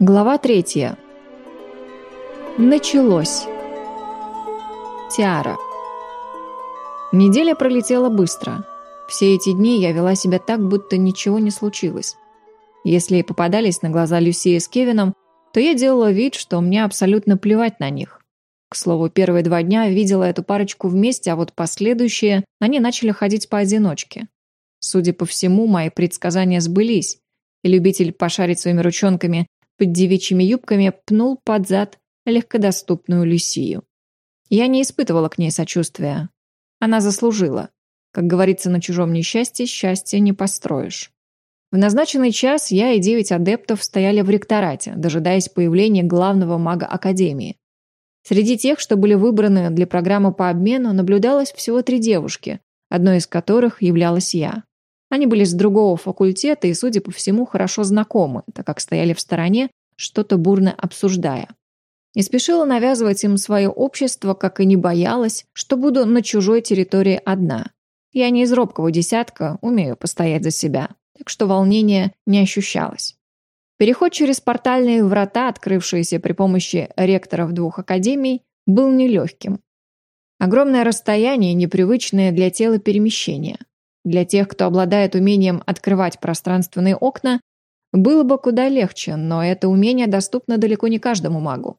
Глава третья. Началось. Тиара. Неделя пролетела быстро. Все эти дни я вела себя так, будто ничего не случилось. Если и попадались на глаза Люсия с Кевином, то я делала вид, что мне абсолютно плевать на них. К слову, первые два дня видела эту парочку вместе, а вот последующие они начали ходить поодиночке. Судя по всему, мои предсказания сбылись, и любитель пошарить своими ручонками под девичьими юбками пнул под зад легкодоступную Люсию. Я не испытывала к ней сочувствия. Она заслужила. Как говорится, на чужом несчастье счастье не построишь. В назначенный час я и девять адептов стояли в ректорате, дожидаясь появления главного мага Академии. Среди тех, что были выбраны для программы по обмену, наблюдалось всего три девушки, одной из которых являлась я. Они были с другого факультета и, судя по всему, хорошо знакомы, так как стояли в стороне, что-то бурно обсуждая. Не спешила навязывать им свое общество, как и не боялась, что буду на чужой территории одна. Я не из робкого десятка, умею постоять за себя, так что волнения не ощущалось. Переход через портальные врата, открывшиеся при помощи ректоров двух академий, был нелегким. Огромное расстояние, непривычное для тела перемещения. Для тех, кто обладает умением открывать пространственные окна, было бы куда легче, но это умение доступно далеко не каждому магу.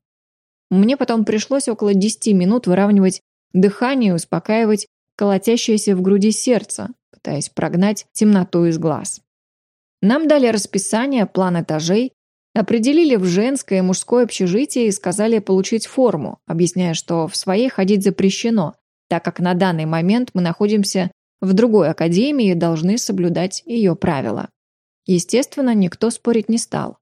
Мне потом пришлось около 10 минут выравнивать дыхание и успокаивать колотящееся в груди сердце, пытаясь прогнать темноту из глаз. Нам дали расписание, план этажей, определили в женское и мужское общежитие и сказали получить форму, объясняя, что в своей ходить запрещено, так как на данный момент мы находимся в другой академии должны соблюдать ее правила. Естественно, никто спорить не стал.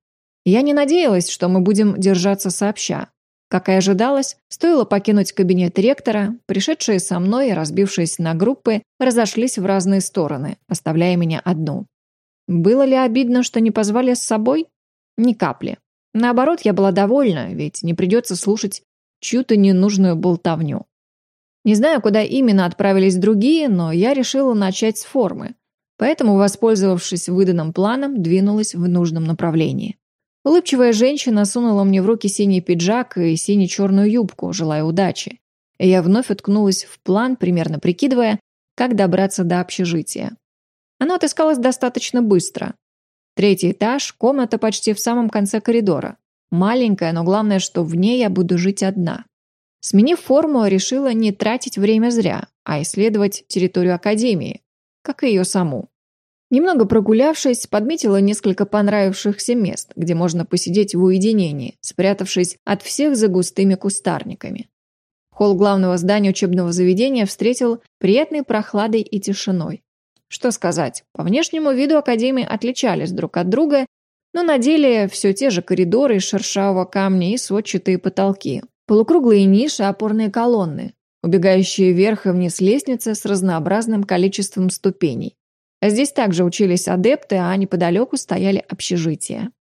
Я не надеялась, что мы будем держаться сообща. Как и ожидалось, стоило покинуть кабинет ректора, пришедшие со мной разбившись на группы, разошлись в разные стороны, оставляя меня одну. Было ли обидно, что не позвали с собой? Ни капли. Наоборот, я была довольна, ведь не придется слушать чью-то ненужную болтовню. Не знаю, куда именно отправились другие, но я решила начать с формы. Поэтому, воспользовавшись выданным планом, двинулась в нужном направлении. Улыбчивая женщина сунула мне в руки синий пиджак и сине-черную юбку, желая удачи. И я вновь уткнулась в план, примерно прикидывая, как добраться до общежития. Оно отыскалось достаточно быстро. Третий этаж, комната почти в самом конце коридора. Маленькая, но главное, что в ней я буду жить одна. Сменив форму, решила не тратить время зря, а исследовать территорию Академии, как и ее саму. Немного прогулявшись, подметила несколько понравившихся мест, где можно посидеть в уединении, спрятавшись от всех за густыми кустарниками. Холл главного здания учебного заведения встретил приятной прохладой и тишиной. Что сказать, по внешнему виду академии отличались друг от друга, но на деле все те же коридоры из шершавого камня и сводчатые потолки, полукруглые ниши, опорные колонны, убегающие вверх и вниз лестницы с разнообразным количеством ступеней. Здесь также учились адепты, а неподалеку стояли общежития.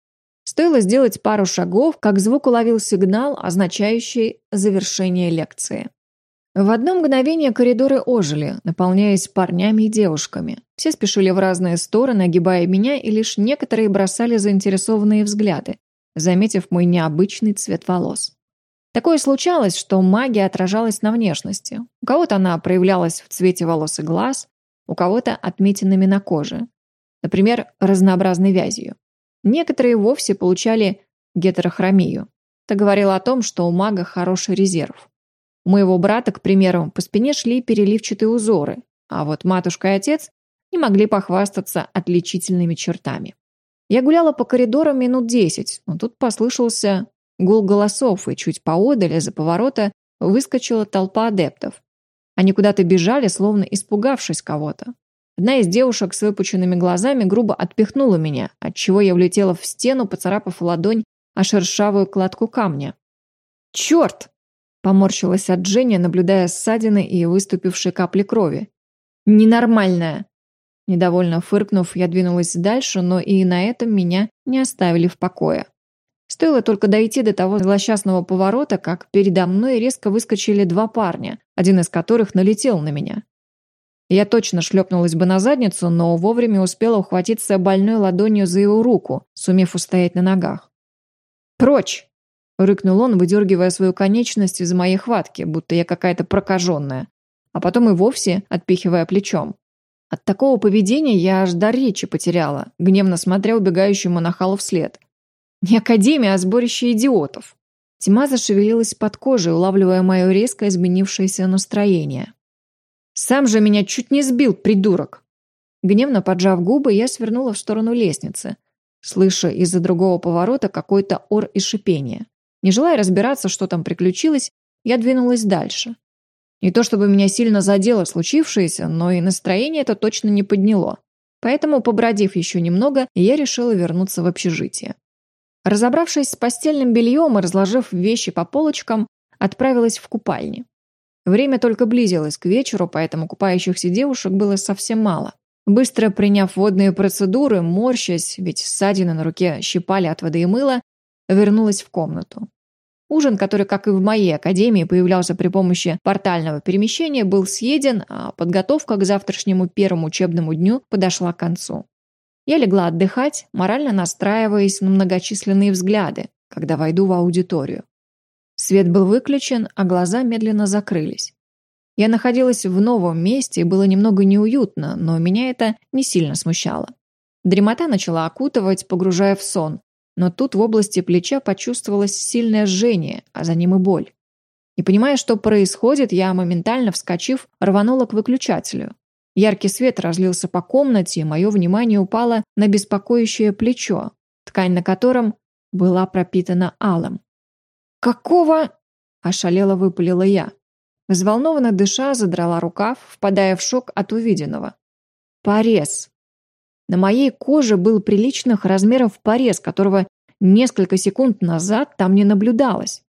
Стоило сделать пару шагов, как звук уловил сигнал, означающий завершение лекции. В одно мгновение коридоры ожили, наполняясь парнями и девушками. Все спешили в разные стороны, огибая меня, и лишь некоторые бросали заинтересованные взгляды, заметив мой необычный цвет волос. Такое случалось, что магия отражалась на внешности. У кого-то она проявлялась в цвете волос и глаз, у кого-то отметинами на коже. Например, разнообразной вязью. Некоторые вовсе получали гетерохромию. Это говорило о том, что у мага хороший резерв. У моего брата, к примеру, по спине шли переливчатые узоры, а вот матушка и отец не могли похвастаться отличительными чертами. Я гуляла по коридорам минут десять, но тут послышался гул голосов, и чуть поодаль из-за поворота выскочила толпа адептов. Они куда-то бежали, словно испугавшись кого-то. Одна из девушек с выпученными глазами грубо отпихнула меня, отчего я влетела в стену, поцарапав ладонь о шершавую кладку камня. «Черт!» – поморщилась от Жени, наблюдая ссадины и выступившие капли крови. «Ненормальная!» Недовольно фыркнув, я двинулась дальше, но и на этом меня не оставили в покое. Стоило только дойти до того злосчастного поворота, как передо мной резко выскочили два парня, один из которых налетел на меня. Я точно шлепнулась бы на задницу, но вовремя успела ухватиться больной ладонью за его руку, сумев устоять на ногах. «Прочь!» — рыкнул он, выдергивая свою конечность из моей хватки, будто я какая-то прокаженная, а потом и вовсе отпихивая плечом. От такого поведения я аж до речи потеряла, гневно смотря убегающему нахалу вслед. Не академия, а сборище идиотов. Тьма зашевелилась под кожей, улавливая мое резко изменившееся настроение. «Сам же меня чуть не сбил, придурок!» Гневно поджав губы, я свернула в сторону лестницы, слыша из-за другого поворота какой-то ор и шипение. Не желая разбираться, что там приключилось, я двинулась дальше. Не то чтобы меня сильно задело случившееся, но и настроение это точно не подняло. Поэтому, побродив еще немного, я решила вернуться в общежитие. Разобравшись с постельным бельем и разложив вещи по полочкам, отправилась в купальни. Время только близилось к вечеру, поэтому купающихся девушек было совсем мало. Быстро приняв водные процедуры, морщась, ведь ссадины на руке щипали от воды и мыла, вернулась в комнату. Ужин, который, как и в моей академии, появлялся при помощи портального перемещения, был съеден, а подготовка к завтрашнему первому учебному дню подошла к концу. Я легла отдыхать, морально настраиваясь на многочисленные взгляды, когда войду в аудиторию. Свет был выключен, а глаза медленно закрылись. Я находилась в новом месте и было немного неуютно, но меня это не сильно смущало. Дремота начала окутывать, погружая в сон, но тут в области плеча почувствовалось сильное жжение, а за ним и боль. Не понимая, что происходит, я, моментально вскочив, рванула к выключателю. Яркий свет разлился по комнате, и мое внимание упало на беспокоящее плечо, ткань на котором была пропитана алым. «Какого?» – ошалело выпалила я. Взволнованно дыша, задрала рукав, впадая в шок от увиденного. Порез. На моей коже был приличных размеров порез, которого несколько секунд назад там не наблюдалось.